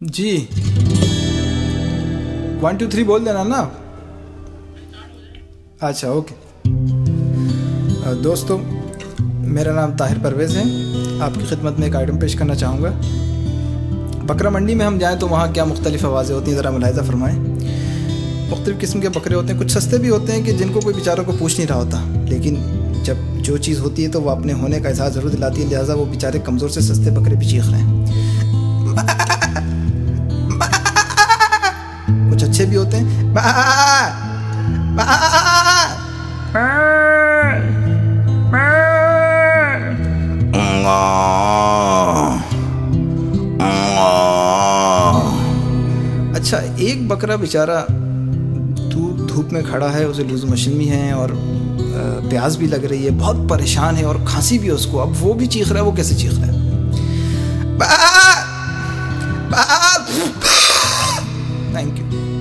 G. One to three بول دینا نا؟ اچھا اوکے دوستو، میرا نام طاہر پرویز ہے۔ آپ کی خدمت میں ایک آئٹم پیش کرنا چاہوں گا۔ بکرا منڈی میں ہم جائیں تو وہاں کیا مختلف آوازیں ہوتی ہیں؟ ذرا ملاحظہ فرمائیں۔ مختلف قسم کے بکرے ہوتے ہیں۔ کچھ سستے بھی ہوتے ہیں کہ جن کو کوئی بیچاروں کو پوچھ نہیں رہا ہوتا۔ لیکن جب جو چیز ہوتی ہے تو وہ اپنے ہونے کا احساس ضرور دلاتی ہے، لہٰذا وہ بیچارے کمزور سے سستے بکرے بھی چیخ رہے ہیں۔ پیچھے بھی ہوتے ہیں اچھا ایک بکرا بیچارہ دھوپ دھوپ میں کھڑا ہے اسے لوز مشین بھی ہے اور پیاز بھی لگ رہی ہے بہت پریشان ہے اور کھانسی بھی ہے اس کو اب وہ بھی چیخ رہا ہے وہ کیسے چیخ رہا ہے تھینک یو